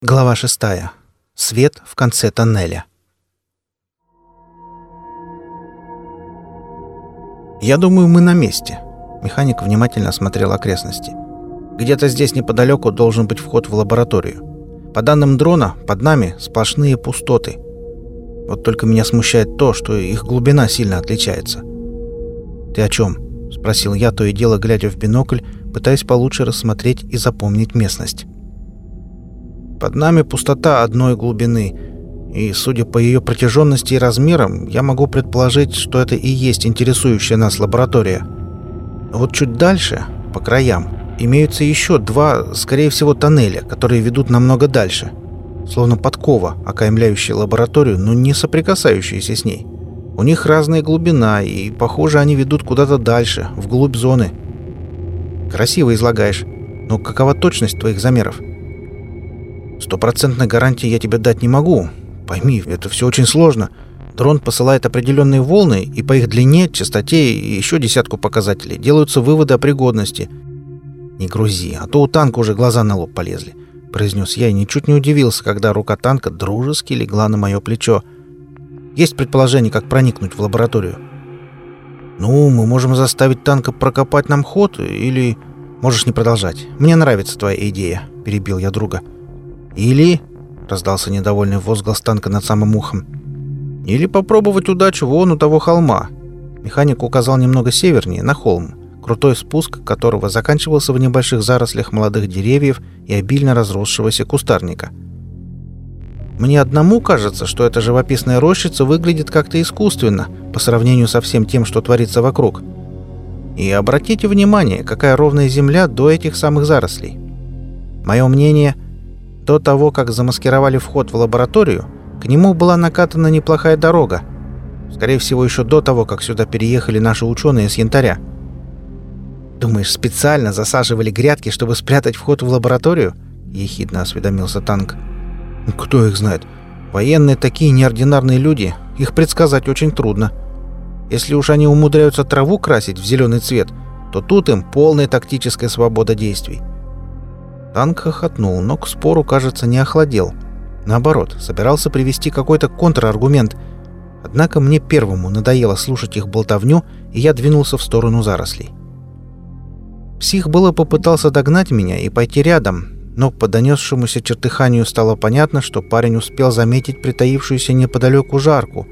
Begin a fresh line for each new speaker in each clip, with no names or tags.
Глава шестая. Свет в конце тоннеля. «Я думаю, мы на месте». Механик внимательно осмотрел окрестности. «Где-то здесь неподалеку должен быть вход в лабораторию. По данным дрона, под нами сплошные пустоты. Вот только меня смущает то, что их глубина сильно отличается». «Ты о чем?» — спросил я, то и дело глядя в бинокль, пытаясь получше рассмотреть и запомнить местность. Под нами пустота одной глубины, и, судя по ее протяженности и размерам, я могу предположить, что это и есть интересующая нас лаборатория. Вот чуть дальше, по краям, имеются еще два, скорее всего, тоннеля, которые ведут намного дальше. Словно подкова, окаймляющая лабораторию, но не соприкасающаяся с ней. У них разная глубина, и, похоже, они ведут куда-то дальше, вглубь зоны. Красиво излагаешь. Но какова точность твоих замеров? Стопроцентной гарантии я тебе дать не могу. Пойми, это все очень сложно. Дрон посылает определенные волны, и по их длине, частоте и еще десятку показателей делаются выводы о пригодности. «Не грузи, а то у танка уже глаза на лоб полезли», — произнес я и ничуть не удивился, когда рука танка дружески легла на мое плечо. «Есть предположение, как проникнуть в лабораторию?» «Ну, мы можем заставить танка прокопать нам ход, или...» «Можешь не продолжать. Мне нравится твоя идея», — перебил я друга. «Да». Или...» — раздался недовольный возглас танка над самым ухом. «Или попробовать удачу вон у того холма». Механик указал немного севернее, на холм, крутой спуск которого заканчивался в небольших зарослях молодых деревьев и обильно разросшегося кустарника. Мне одному кажется, что эта живописная рощица выглядит как-то искусственно по сравнению со всем тем, что творится вокруг. И обратите внимание, какая ровная земля до этих самых зарослей. Мое мнение — до того, как замаскировали вход в лабораторию, к нему была накатана неплохая дорога. Скорее всего, еще до того, как сюда переехали наши ученые с янтаря. «Думаешь, специально засаживали грядки, чтобы спрятать вход в лабораторию?» — ехидно осведомился танк. «Ну, «Кто их знает? Военные такие неординарные люди, их предсказать очень трудно. Если уж они умудряются траву красить в зеленый цвет, то тут им полная тактическая свобода действий. Танк хохотнул, но к спору, кажется, не охладел. Наоборот, собирался привести какой-то контраргумент. Однако мне первому надоело слушать их болтовню, и я двинулся в сторону зарослей. Псих было попытался догнать меня и пойти рядом, но по донесшемуся чертыханию стало понятно, что парень успел заметить притаившуюся неподалеку жарку.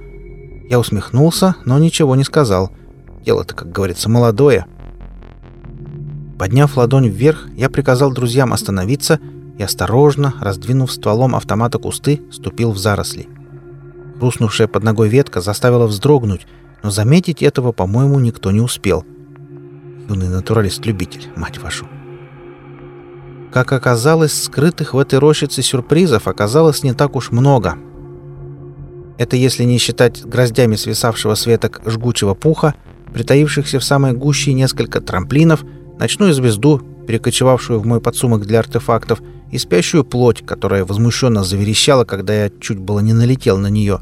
Я усмехнулся, но ничего не сказал. Дело-то, как говорится, молодое. Подняв ладонь вверх, я приказал друзьям остановиться и осторожно, раздвинув стволом автомата кусты, ступил в заросли. Хрустнувшая под ногой ветка заставила вздрогнуть, но заметить этого, по-моему, никто не успел. Юный натуралист-любитель, мать вашу. Как оказалось, скрытых в этой рощице сюрпризов оказалось не так уж много. Это если не считать гроздями свисавшего с жгучего пуха, притаившихся в самой гуще несколько трамплинов — ночную звезду, перекочевавшую в мой подсумок для артефактов, и спящую плоть, которая возмущенно заверещала, когда я чуть было не налетел на нее.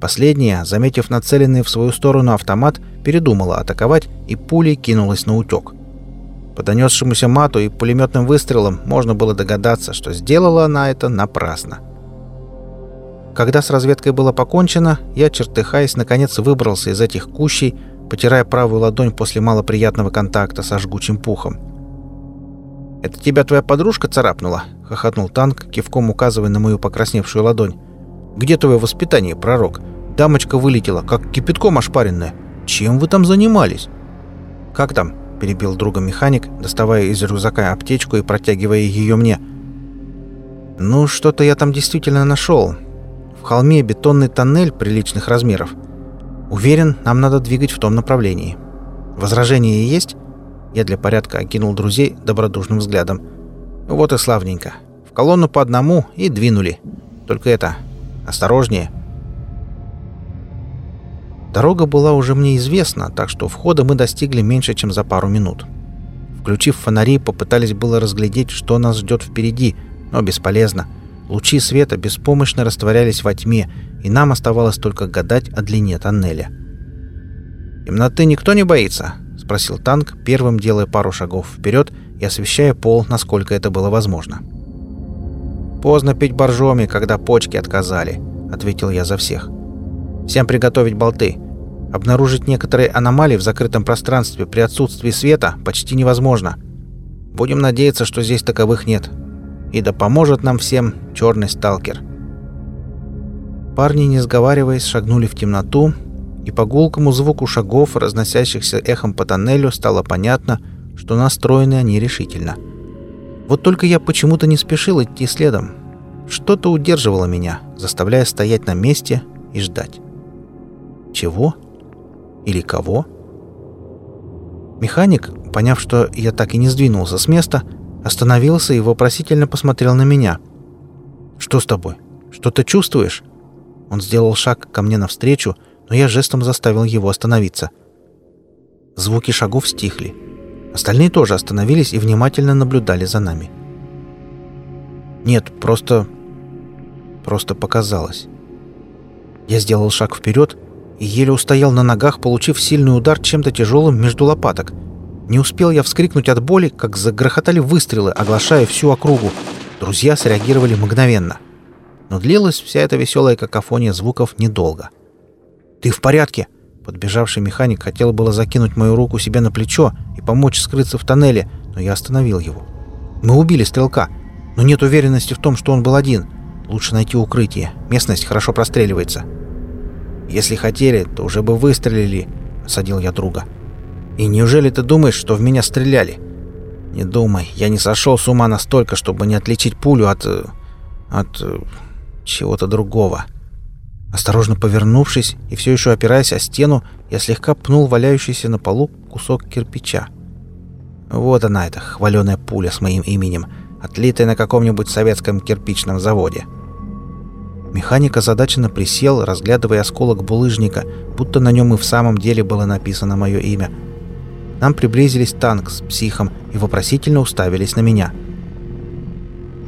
Последняя, заметив нацеленный в свою сторону автомат, передумала атаковать и пулей кинулась на утек. По донесшемуся мату и пулеметным выстрелам можно было догадаться, что сделала она это напрасно. Когда с разведкой было покончено, я, чертыхаясь, наконец выбрался из этих кущей, потирая правую ладонь после малоприятного контакта со жгучим пухом. «Это тебя твоя подружка царапнула?» — хохотнул танк, кивком указывая на мою покрасневшую ладонь. «Где твое воспитание, пророк? Дамочка вылетела, как кипятком ошпаренная. Чем вы там занимались?» «Как там?» — перебил друга механик, доставая из рюкзака аптечку и протягивая ее мне. «Ну, что-то я там действительно нашел. В холме бетонный тоннель приличных размеров. Уверен, нам надо двигать в том направлении. Возражения есть? Я для порядка окинул друзей добродушным взглядом. Вот и славненько. В колонну по одному и двинули. Только это... Осторожнее. Дорога была уже мне известна, так что входа мы достигли меньше, чем за пару минут. Включив фонари, попытались было разглядеть, что нас ждет впереди, но бесполезно. Лучи света беспомощно растворялись во тьме, и нам оставалось только гадать о длине тоннеля. «Темноты никто не боится?» — спросил танк, первым делая пару шагов вперед и освещая пол, насколько это было возможно. «Поздно пить боржоми, когда почки отказали», — ответил я за всех. «Всем приготовить болты. Обнаружить некоторые аномалии в закрытом пространстве при отсутствии света почти невозможно. Будем надеяться, что здесь таковых нет. И да поможет нам всем черный сталкер». Парни, не сговариваясь, шагнули в темноту, и по гулкому звуку шагов, разносящихся эхом по тоннелю, стало понятно, что настроены они решительно. Вот только я почему-то не спешил идти следом. Что-то удерживало меня, заставляя стоять на месте и ждать. Чего? Или кого? Механик, поняв, что я так и не сдвинулся с места, остановился и вопросительно посмотрел на меня. «Что с тобой? Что ты чувствуешь?» Он сделал шаг ко мне навстречу, но я жестом заставил его остановиться. Звуки шагов стихли. Остальные тоже остановились и внимательно наблюдали за нами. Нет, просто... просто показалось. Я сделал шаг вперед и еле устоял на ногах, получив сильный удар чем-то тяжелым между лопаток. Не успел я вскрикнуть от боли, как загрохотали выстрелы, оглашая всю округу. Друзья среагировали мгновенно. Но длилась вся эта веселая какофония звуков недолго. — «Ты в порядке?» Подбежавший механик хотел было закинуть мою руку себе на плечо и помочь скрыться в тоннеле, но я остановил его. «Мы убили стрелка, но нет уверенности в том, что он был один. Лучше найти укрытие. Местность хорошо простреливается». «Если хотели, то уже бы выстрелили», — осадил я друга. «И неужели ты думаешь, что в меня стреляли?» «Не думай, я не сошел с ума настолько, чтобы не отличить пулю от... Э, от... Э, чего-то другого». Осторожно повернувшись и все еще опираясь о стену, я слегка пнул валяющийся на полу кусок кирпича. Вот она, эта хваленая пуля с моим именем, отлитая на каком-нибудь советском кирпичном заводе. Механик озадаченно присел, разглядывая осколок булыжника, будто на нем и в самом деле было написано мое имя. Нам приблизились танк с психом и вопросительно уставились на меня.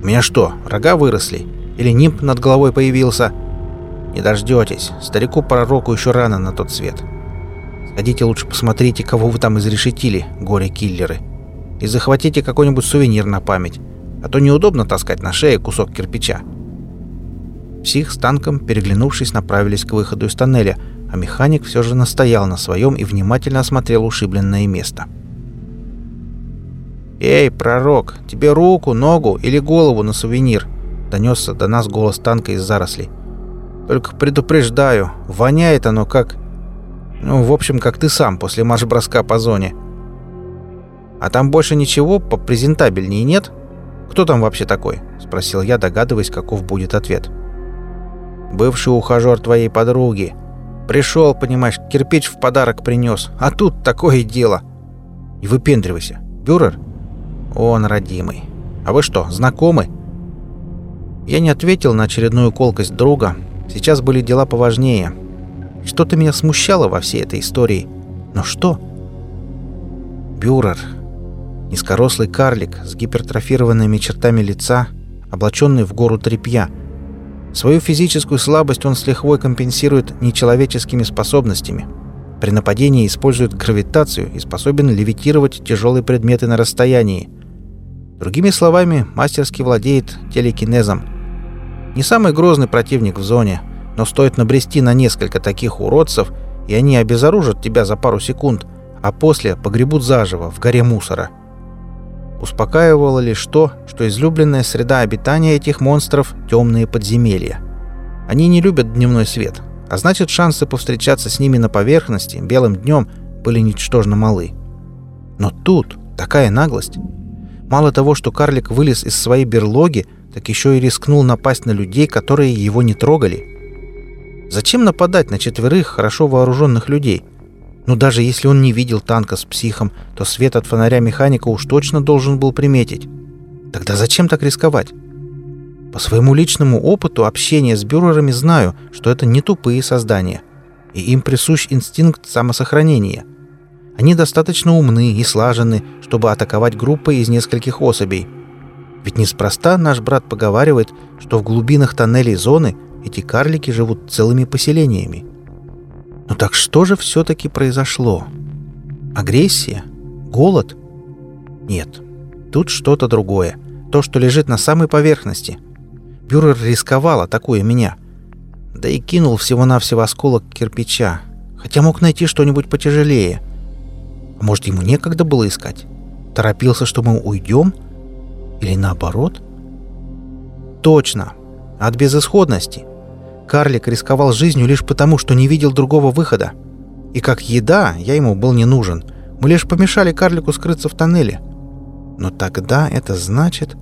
«У меня что, рога выросли? Или нимб над головой появился?» Не дождетесь. Старику-пророку еще рано на тот свет. Сходите лучше посмотрите, кого вы там изрешетили, горе-киллеры. И захватите какой-нибудь сувенир на память. А то неудобно таскать на шее кусок кирпича. Псих с танком, переглянувшись, направились к выходу из тоннеля, а механик все же настоял на своем и внимательно осмотрел ушибленное место. «Эй, пророк, тебе руку, ногу или голову на сувенир?» — донесся до нас голос танка из зарослей. Только предупреждаю, воняет оно как... Ну, в общем, как ты сам после марш-броска по зоне. А там больше ничего попрезентабельнее нет? Кто там вообще такой?» — спросил я, догадываясь, каков будет ответ. «Бывший ухажер твоей подруги. Пришел, понимаешь, кирпич в подарок принес. А тут такое дело. Не выпендривайся. Бюрер?» «Он родимый. А вы что, знакомы?» Я не ответил на очередную колкость друга, Сейчас были дела поважнее. Что-то меня смущало во всей этой истории. Но что? Бюрер. Низкорослый карлик с гипертрофированными чертами лица, облаченный в гору тряпья. Свою физическую слабость он с лихвой компенсирует нечеловеческими способностями. При нападении использует гравитацию и способен левитировать тяжелые предметы на расстоянии. Другими словами, мастерски владеет телекинезом – не самый грозный противник в зоне, но стоит набрести на несколько таких уродцев, и они обезоружат тебя за пару секунд, а после погребут заживо в горе мусора. Успокаивало лишь то, что излюбленная среда обитания этих монстров – темные подземелья. Они не любят дневной свет, а значит шансы повстречаться с ними на поверхности белым днем были ничтожно малы. Но тут такая наглость. Мало того, что карлик вылез из своей берлоги – так еще и рискнул напасть на людей, которые его не трогали. Зачем нападать на четверых хорошо вооруженных людей? Ну, даже если он не видел танка с психом, то свет от фонаря механика уж точно должен был приметить. Тогда зачем так рисковать? По своему личному опыту общения с бюрерами знаю, что это не тупые создания. И им присущ инстинкт самосохранения. Они достаточно умны и слажены, чтобы атаковать группой из нескольких особей – ведь неспроста наш брат поговаривает, что в глубинах тоннелей зоны эти карлики живут целыми поселениями. Но так что же все-таки произошло? Агрессия? Голод? Нет, тут что-то другое. То, что лежит на самой поверхности. Бюрер рисковал, атакуя меня. Да и кинул всего-навсего осколок кирпича, хотя мог найти что-нибудь потяжелее. А может, ему некогда было искать? Торопился, что мы уйдем? Или наоборот? Точно. От безысходности. Карлик рисковал жизнью лишь потому, что не видел другого выхода. И как еда я ему был не нужен. Мы лишь помешали карлику скрыться в тоннеле. Но тогда это значит...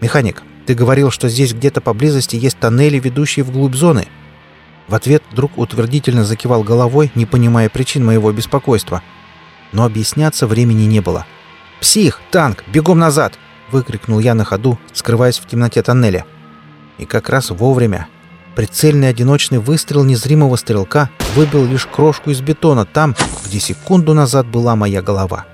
«Механик, ты говорил, что здесь где-то поблизости есть тоннели, ведущие вглубь зоны». В ответ друг утвердительно закивал головой, не понимая причин моего беспокойства. Но объясняться времени не было. «Псих! Танк! Бегом назад!» — выкрикнул я на ходу, скрываясь в темноте тоннеля. И как раз вовремя. Прицельный одиночный выстрел незримого стрелка выбил лишь крошку из бетона там, где секунду назад была моя голова.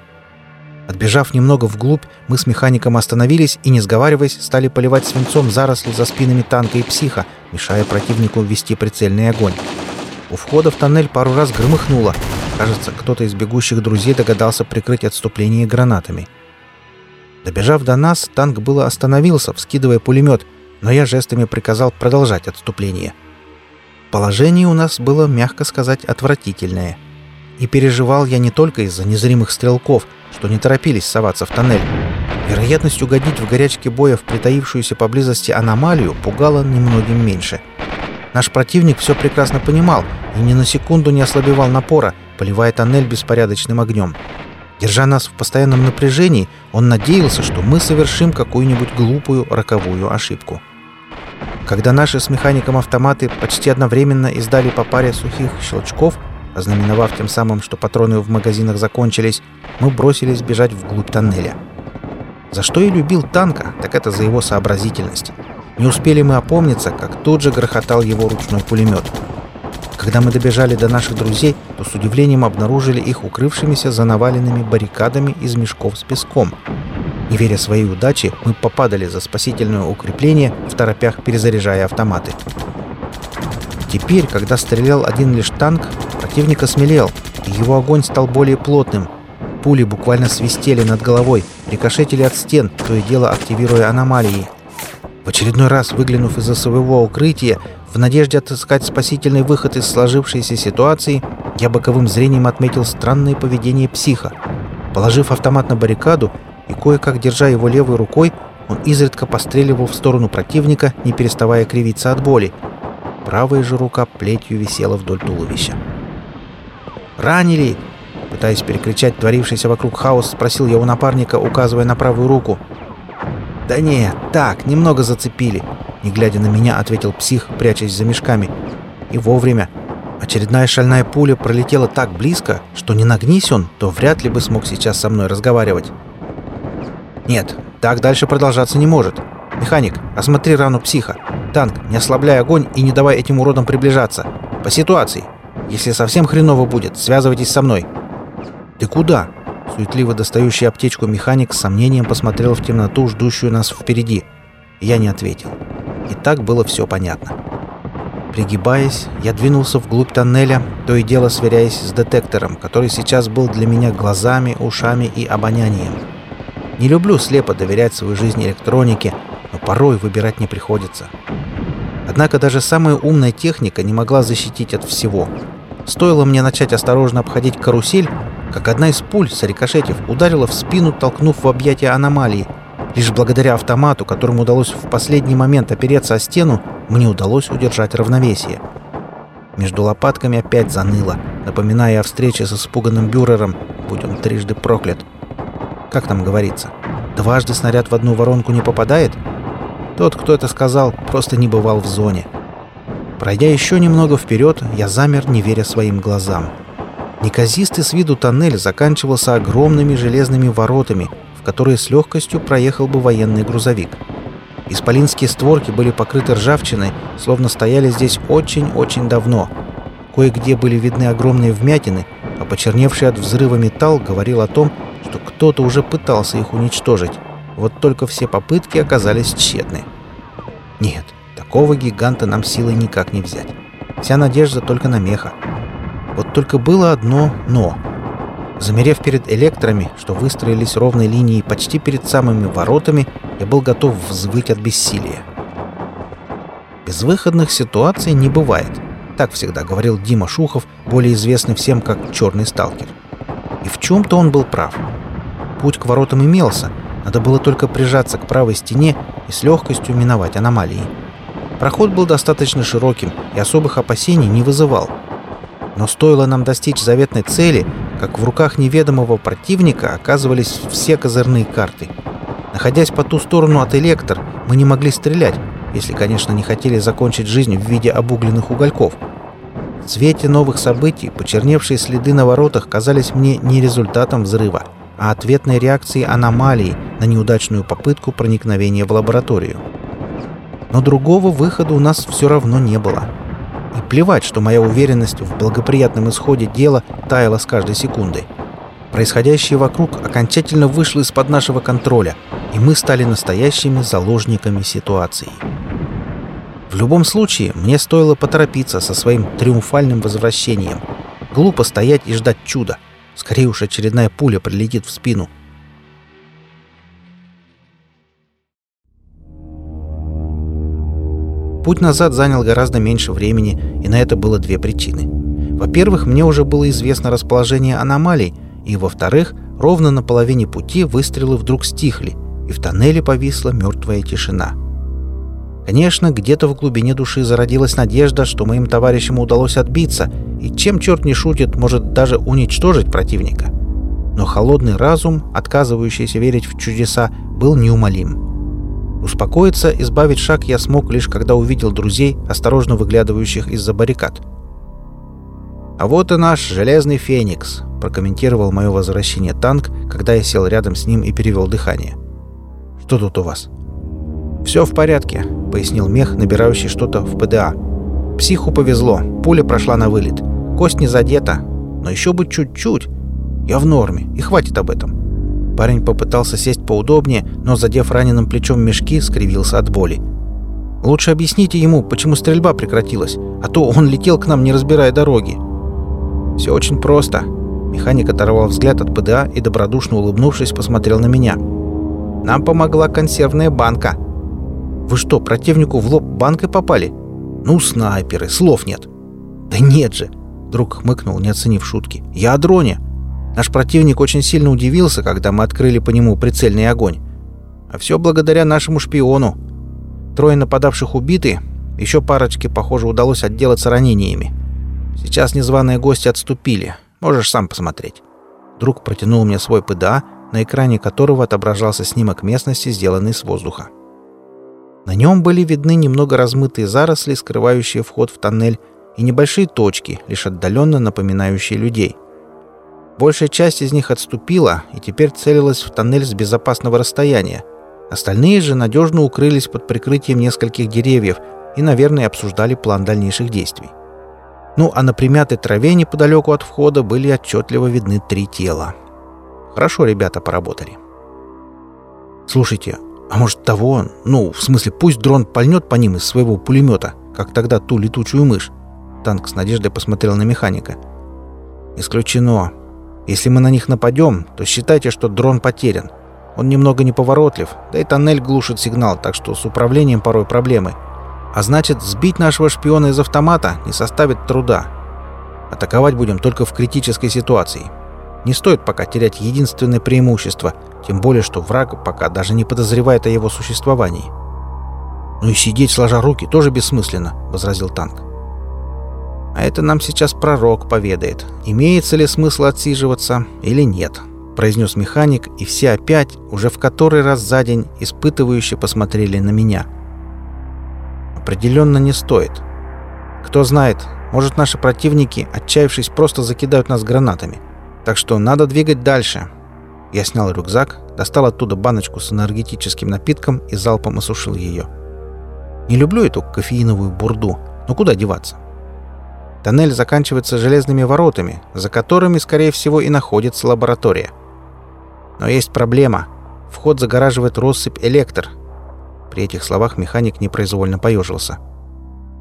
Отбежав немного вглубь, мы с механиком остановились и, не сговариваясь, стали поливать свинцом заросли за спинами танка и психа, мешая противнику ввести прицельный огонь. У входа в тоннель пару раз громыхнуло. Кажется, кто-то из бегущих друзей догадался прикрыть отступление гранатами. Добежав до нас, танк было остановился, вскидывая пулемет, но я жестами приказал продолжать отступление. Положение у нас было, мягко сказать, отвратительное. И переживал я не только из-за незримых стрелков — что не торопились соваться в тоннель. Вероятность угодить в горячке боя в притаившуюся поблизости аномалию пугала немногим меньше. Наш противник все прекрасно понимал и ни на секунду не ослабевал напора, поливая тоннель беспорядочным огнем. Держа нас в постоянном напряжении, он надеялся, что мы совершим какую-нибудь глупую роковую ошибку. Когда наши с механиком автоматы почти одновременно издали по паре сухих щелчков, Ознаменовав тем самым, что патроны в магазинах закончились, мы бросились бежать вглубь тоннеля. За что я любил танка, так это за его сообразительность. Не успели мы опомниться, как тут же грохотал его ручной пулемет. Когда мы добежали до наших друзей, то с удивлением обнаружили их укрывшимися за наваленными баррикадами из мешков с песком. Не веря своей удаче, мы попадали за спасительное укрепление, в торопях перезаряжая автоматы. Теперь, когда стрелял один лишь танк, противник осмелел, и его огонь стал более плотным. Пули буквально свистели над головой, рикошетили от стен, то и дело активируя аномалии. В очередной раз, выглянув из-за своего укрытия, в надежде отыскать спасительный выход из сложившейся ситуации, я боковым зрением отметил странное поведение психа. Положив автомат на баррикаду и кое-как держа его левой рукой, он изредка постреливал в сторону противника, не переставая кривиться от боли. Правая же рука плетью висела вдоль туловища. «Ранили!» Пытаясь перекричать творившийся вокруг хаос, спросил я у напарника, указывая на правую руку. «Да нет, так, немного зацепили», — не глядя на меня, ответил псих, прячась за мешками. И вовремя. Очередная шальная пуля пролетела так близко, что не нагнись он, то вряд ли бы смог сейчас со мной разговаривать. «Нет, так дальше продолжаться не может. Механик, осмотри рану психа. Танк, не ослабляй огонь и не давай этим уродам приближаться. По ситуации. Если совсем хреново будет, связывайтесь со мной». «Ты куда?» Суетливо достающий аптечку механик с сомнением посмотрел в темноту, ждущую нас впереди. Я не ответил. И так было все понятно. Пригибаясь, я двинулся вглубь тоннеля, то и дело сверяясь с детектором, который сейчас был для меня глазами, ушами и обонянием. Не люблю слепо доверять свою жизнь электронике, но порой выбирать не приходится. Однако даже самая умная техника не могла защитить от всего. Стоило мне начать осторожно обходить карусель, как одна из пуль, сорикошетив, ударила в спину, толкнув в объятия аномалии. Лишь благодаря автомату, которому удалось в последний момент опереться о стену, мне удалось удержать равновесие. Между лопатками опять заныло, напоминая о встрече с испуганным бюрером, будь он трижды проклят. Как там говорится, дважды снаряд в одну воронку не попадает? Тот, кто это сказал, просто не бывал в зоне. Пройдя еще немного вперед, я замер, не веря своим глазам. Неказистый с виду тоннель заканчивался огромными железными воротами, которые с легкостью проехал бы военный грузовик. Исполинские створки были покрыты ржавчиной, словно стояли здесь очень-очень давно. Кое-где были видны огромные вмятины, а почерневший от взрыва металл говорил о том, что кто-то уже пытался их уничтожить. Вот только все попытки оказались тщетны. Нет, такого гиганта нам силой никак не взять. Вся надежда только на меха. Вот только было одно «но». Замерев перед электрами, что выстроились ровной линией почти перед самыми воротами, я был готов взвыть от бессилия. Безвыходных ситуаций не бывает. Так всегда говорил Дима Шухов, более известный всем как «Черный сталкер». И в чем-то он был прав. Путь к воротам имелся, надо было только прижаться к правой стене и с легкостью миновать аномалии. Проход был достаточно широким и особых опасений не вызывал. Но стоило нам достичь заветной цели, как в руках неведомого противника оказывались все козырные карты. Находясь по ту сторону от электр, мы не могли стрелять, если, конечно, не хотели закончить жизнь в виде обугленных угольков. В свете новых событий почерневшие следы на воротах казались мне не результатом взрыва, а ответной реакцией аномалии на неудачную попытку проникновения в лабораторию. Но другого выхода у нас все равно не было. И плевать, что моя уверенность в благоприятном исходе дела таяла с каждой секундой. Происходящее вокруг окончательно вышло из-под нашего контроля, и мы стали настоящими заложниками ситуации. В любом случае, мне стоило поторопиться со своим триумфальным возвращением. Глупо стоять и ждать чуда. Скорее уж очередная пуля прилетит в спину. Путь назад занял гораздо меньше времени, и на это было две причины. Во-первых, мне уже было известно расположение аномалий, и, во-вторых, ровно на половине пути выстрелы вдруг стихли, и в тоннеле повисла мертвая тишина. Конечно, где-то в глубине души зародилась надежда, что моим товарищам удалось отбиться, и чем черт не шутит, может даже уничтожить противника. Но холодный разум, отказывающийся верить в чудеса, был неумолим. Успокоиться, избавить шаг я смог лишь когда увидел друзей, осторожно выглядывающих из-за баррикад. «А вот и наш железный феникс», — прокомментировал мое возвращение танк, когда я сел рядом с ним и перевел дыхание. «Что тут у вас?» «Все в порядке», — пояснил мех, набирающий что-то в ПДА. «Психу повезло, пуля прошла на вылет. Кость не задета, но еще бы чуть-чуть. Я в норме, и хватит об этом». Парень попытался сесть поудобнее, но, задев раненым плечом мешки, скривился от боли. «Лучше объясните ему, почему стрельба прекратилась, а то он летел к нам, не разбирая дороги». «Все очень просто». Механик оторвал взгляд от ПДА и, добродушно улыбнувшись, посмотрел на меня. «Нам помогла консервная банка. Вы что, противнику в лоб банкой попали? Ну, снайперы, слов нет. Да нет же, друг хмыкнул, не оценив шутки. Я о дроне. Наш противник очень сильно удивился, когда мы открыли по нему прицельный огонь. А все благодаря нашему шпиону. Трое нападавших убиты, еще парочке, похоже, удалось отделаться ранениями. Сейчас незваные гости отступили. Можешь сам посмотреть. Друг протянул мне свой ПДА, на экране которого отображался снимок местности, сделанный с воздуха. На нем были видны немного размытые заросли, скрывающие вход в тоннель, и небольшие точки, лишь отдаленно напоминающие людей. Большая часть из них отступила и теперь целилась в тоннель с безопасного расстояния. Остальные же надежно укрылись под прикрытием нескольких деревьев и, наверное, обсуждали план дальнейших действий. Ну, а на примятой траве неподалеку от входа были отчетливо видны три тела. Хорошо ребята поработали. «Слушайте, а может того, ну, в смысле, пусть дрон пальнет по ним из своего пулемета, как тогда ту летучую мышь. Танк с надеждой посмотрел на механика. Исключено. Если мы на них нападем, то считайте, что дрон потерян. Он немного неповоротлив, да и тоннель глушит сигнал, так что с управлением порой проблемы. А значит, сбить нашего шпиона из автомата не составит труда. Атаковать будем только в критической ситуации. Не стоит пока терять единственное преимущество, тем более, что враг пока даже не подозревает о его существовании. «Ну и сидеть сложа руки тоже бессмысленно», — возразил танк. «А это нам сейчас пророк поведает, имеется ли смысл отсиживаться или нет», — произнес механик, и все опять, уже в который раз за день, испытывающе посмотрели на меня. «Определенно не стоит. Кто знает, может, наши противники, отчаявшись, просто закидают нас гранатами». Так что надо двигать дальше. Я снял рюкзак, достал оттуда баночку с энергетическим напитком и залпом осушил ее. Не люблю эту кофеиновую бурду, но куда деваться? Тоннель заканчивается железными воротами, за которыми, скорее всего, и находится лаборатория. Но есть проблема. Вход загораживает россыпь электр. При этих словах механик непроизвольно поежился.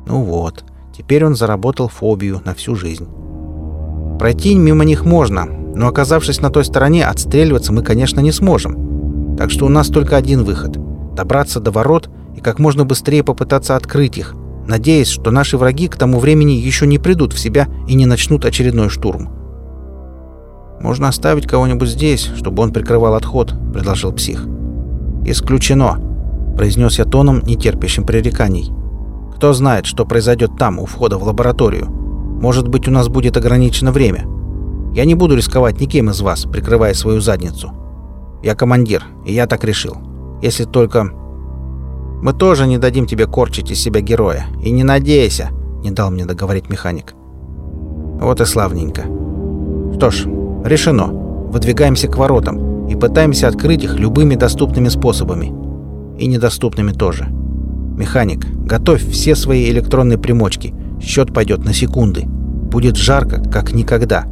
Ну вот, теперь он заработал фобию на всю жизнь. Пройти мимо них можно, Но оказавшись на той стороне, отстреливаться мы, конечно, не сможем. Так что у нас только один выход — добраться до ворот и как можно быстрее попытаться открыть их, надеясь, что наши враги к тому времени еще не придут в себя и не начнут очередной штурм. «Можно оставить кого-нибудь здесь, чтобы он прикрывал отход», — предложил псих. «Исключено», — произнес я тоном, нетерпящим пререканий. «Кто знает, что произойдет там, у входа в лабораторию? Может быть, у нас будет ограничено время. Я не буду рисковать никем из вас, прикрывая свою задницу. Я командир, и я так решил. Если только мы тоже не дадим тебе корчить из себя героя. И не надейся!» — не дал мне договорить механик. «Вот и славненько. Что ж, решено. Выдвигаемся к воротам и пытаемся открыть их любыми доступными способами. И недоступными тоже. Механик, готовь все свои электронные примочки. Счет пойдет на секунды. Будет жарко, как никогда.